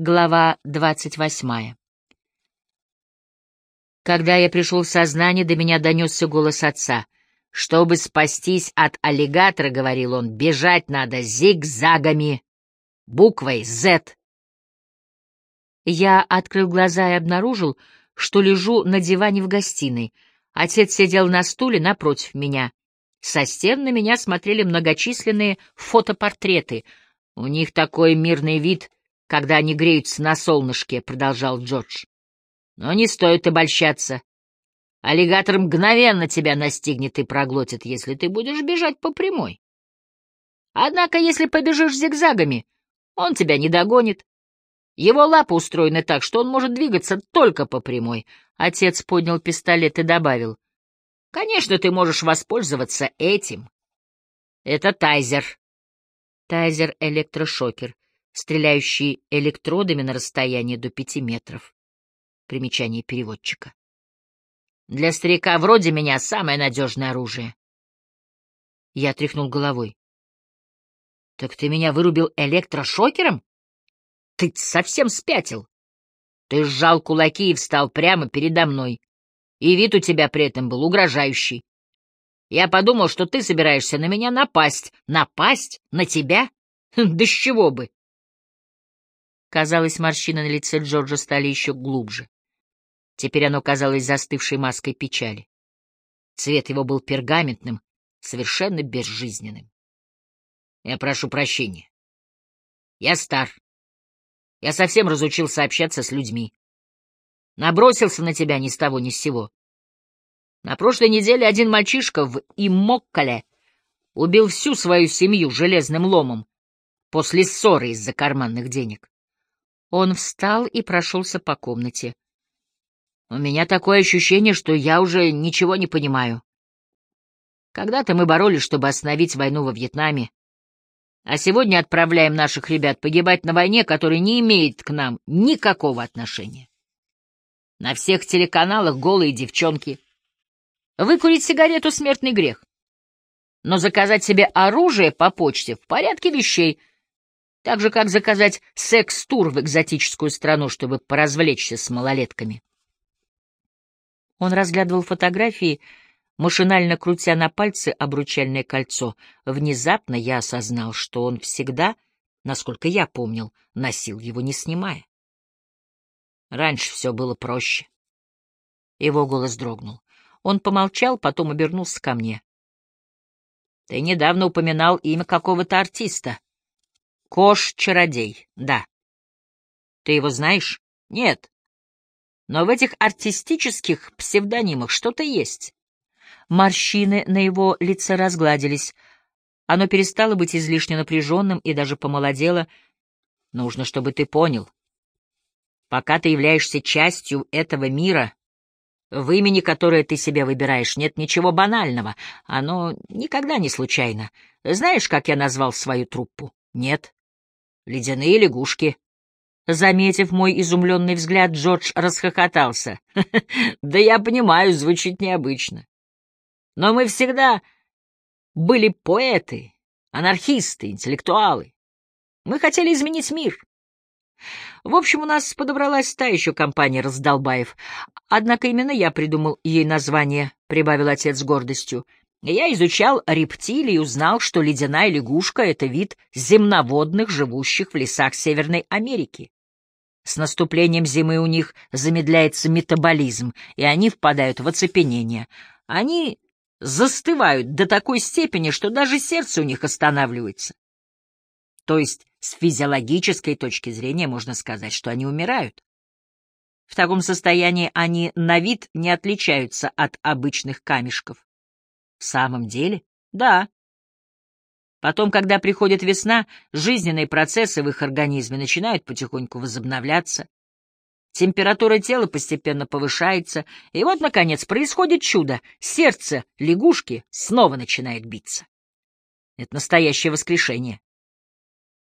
Глава двадцать восьмая. Когда я пришел в сознание, до меня донесся голос отца. «Чтобы спастись от аллигатора, — говорил он, — бежать надо зигзагами, буквой «З». Я открыл глаза и обнаружил, что лежу на диване в гостиной. Отец сидел на стуле напротив меня. Со стен на меня смотрели многочисленные фотопортреты. У них такой мирный вид — когда они греются на солнышке, — продолжал Джордж. Но не стоит обольщаться. Аллигатор мгновенно тебя настигнет и проглотит, если ты будешь бежать по прямой. Однако, если побежишь зигзагами, он тебя не догонит. Его лапы устроены так, что он может двигаться только по прямой. Отец поднял пистолет и добавил. — Конечно, ты можешь воспользоваться этим. Это тайзер. Тайзер-электрошокер стреляющий электродами на расстояние до пяти метров. Примечание переводчика. Для старика вроде меня самое надежное оружие. Я тряхнул головой. — Так ты меня вырубил электрошокером? Ты совсем спятил. Ты сжал кулаки и встал прямо передо мной. И вид у тебя при этом был угрожающий. Я подумал, что ты собираешься на меня напасть. Напасть? На тебя? Да с чего бы? Казалось, морщины на лице Джорджа стали еще глубже. Теперь оно казалось застывшей маской печали. Цвет его был пергаментным, совершенно безжизненным. Я прошу прощения. Я стар. Я совсем разучился общаться с людьми. Набросился на тебя ни с того ни с сего. На прошлой неделе один мальчишка в Имоккале убил всю свою семью железным ломом после ссоры из-за карманных денег. Он встал и прошелся по комнате. У меня такое ощущение, что я уже ничего не понимаю. Когда-то мы боролись, чтобы остановить войну во Вьетнаме, а сегодня отправляем наших ребят погибать на войне, которая не имеет к нам никакого отношения. На всех телеканалах голые девчонки. Выкурить сигарету — смертный грех. Но заказать себе оружие по почте в порядке вещей, так же, как заказать секс-тур в экзотическую страну, чтобы поразвлечься с малолетками. Он разглядывал фотографии, машинально крутя на пальце обручальное кольцо. Внезапно я осознал, что он всегда, насколько я помнил, носил его не снимая. Раньше все было проще. Его голос дрогнул. Он помолчал, потом обернулся ко мне. — Ты недавно упоминал имя какого-то артиста. Кош-чародей, да. Ты его знаешь? Нет. Но в этих артистических псевдонимах что-то есть. Морщины на его лице разгладились. Оно перестало быть излишне напряженным и даже помолодело. Нужно, чтобы ты понял. Пока ты являешься частью этого мира, в имени, которое ты себе выбираешь, нет ничего банального. Оно никогда не случайно. Знаешь, как я назвал свою труппу? Нет ледяные лягушки. Заметив мой изумленный взгляд, Джордж расхохотался. «Да я понимаю, звучит необычно. Но мы всегда были поэты, анархисты, интеллектуалы. Мы хотели изменить мир. В общем, у нас подобралась та еще компания раздолбаев. Однако именно я придумал ей название, — прибавил отец с гордостью. Я изучал рептилий и узнал, что ледяная лягушка — это вид земноводных, живущих в лесах Северной Америки. С наступлением зимы у них замедляется метаболизм, и они впадают в оцепенение. Они застывают до такой степени, что даже сердце у них останавливается. То есть с физиологической точки зрения можно сказать, что они умирают. В таком состоянии они на вид не отличаются от обычных камешков. В самом деле? Да. Потом, когда приходит весна, жизненные процессы в их организме начинают потихоньку возобновляться. Температура тела постепенно повышается, и вот, наконец, происходит чудо. Сердце лягушки снова начинает биться. Это настоящее воскрешение.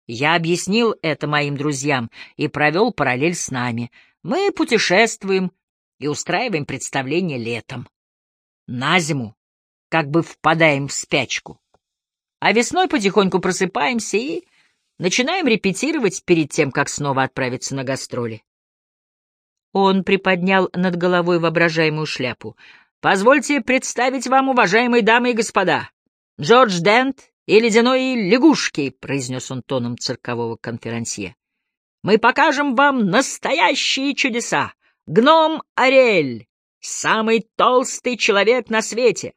Я объяснил это моим друзьям и провел параллель с нами. Мы путешествуем и устраиваем представление летом. На зиму как бы впадаем в спячку. А весной потихоньку просыпаемся и Начинаем репетировать перед тем, как снова отправиться на гастроли. Он приподнял над головой воображаемую шляпу. «Позвольте представить вам, уважаемые дамы и господа, Джордж Дент и ледяной лягушки», — произнес он тоном циркового конферансье. «Мы покажем вам настоящие чудеса. Гном Ариэль, самый толстый человек на свете,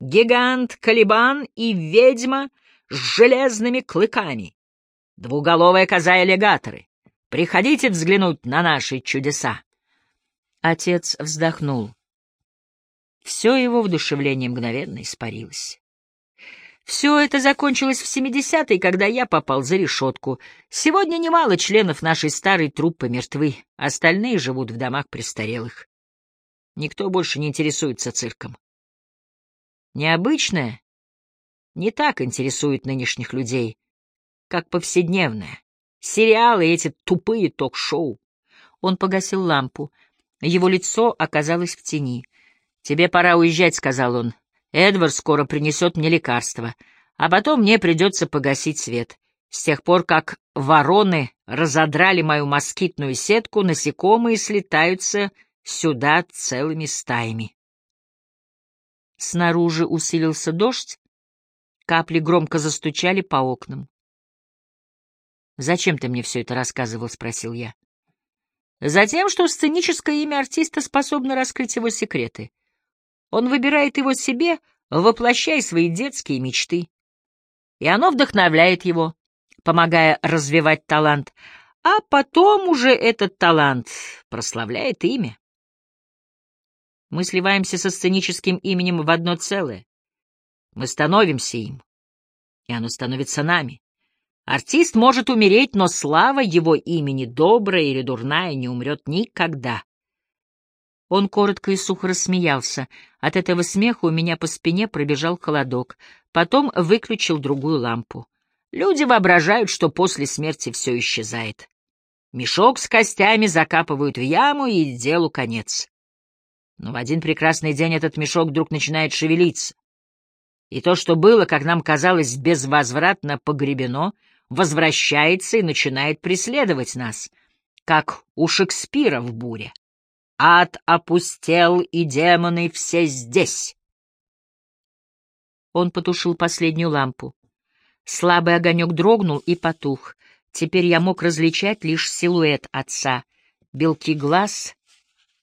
гигант Калибан и ведьма с железными клыками, двуголовая коза и аллигаторы. Приходите взглянуть на наши чудеса. Отец вздохнул. Все его вдушевление мгновенно испарилось. Все это закончилось в 70-е, когда я попал за решетку. Сегодня немало членов нашей старой труппы мертвы, остальные живут в домах престарелых. Никто больше не интересуется цирком. Необычное не так интересует нынешних людей, как повседневное. Сериалы эти тупые ток-шоу. Он погасил лампу. Его лицо оказалось в тени. «Тебе пора уезжать», — сказал он. Эдвард скоро принесет мне лекарство, а потом мне придется погасить свет. С тех пор, как вороны разодрали мою москитную сетку, насекомые слетаются сюда целыми стаями. Снаружи усилился дождь, капли громко застучали по окнам. «Зачем ты мне все это рассказывал?» — спросил я. «Затем, что сценическое имя артиста способно раскрыть его секреты. Он выбирает его себе, воплощая свои детские мечты. И оно вдохновляет его, помогая развивать талант, а потом уже этот талант прославляет имя. Мы сливаемся со сценическим именем в одно целое. Мы становимся им, и оно становится нами. Артист может умереть, но слава его имени, добрая или дурная, не умрет никогда. Он коротко и сухо рассмеялся. От этого смеха у меня по спине пробежал холодок. Потом выключил другую лампу. Люди воображают, что после смерти все исчезает. Мешок с костями закапывают в яму, и делу конец. Но в один прекрасный день этот мешок вдруг начинает шевелиться. И то, что было, как нам казалось, безвозвратно погребено, возвращается и начинает преследовать нас, как у Шекспира в буре. Ад опустел, и демоны все здесь. Он потушил последнюю лампу. Слабый огонек дрогнул и потух. Теперь я мог различать лишь силуэт отца, белки глаз,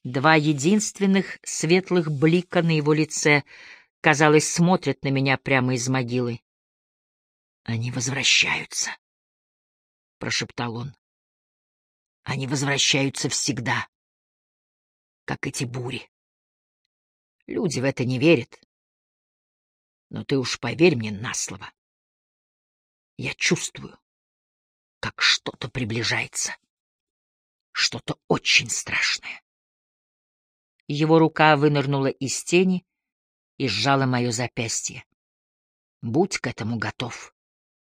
два единственных светлых блика на его лице, казалось, смотрят на меня прямо из могилы. «Они возвращаются», — прошептал он. «Они возвращаются всегда» как эти бури. Люди в это не верят. Но ты уж поверь мне на слово. Я чувствую, как что-то приближается. Что-то очень страшное. Его рука вынырнула из тени и сжала мое запястье. Будь к этому готов.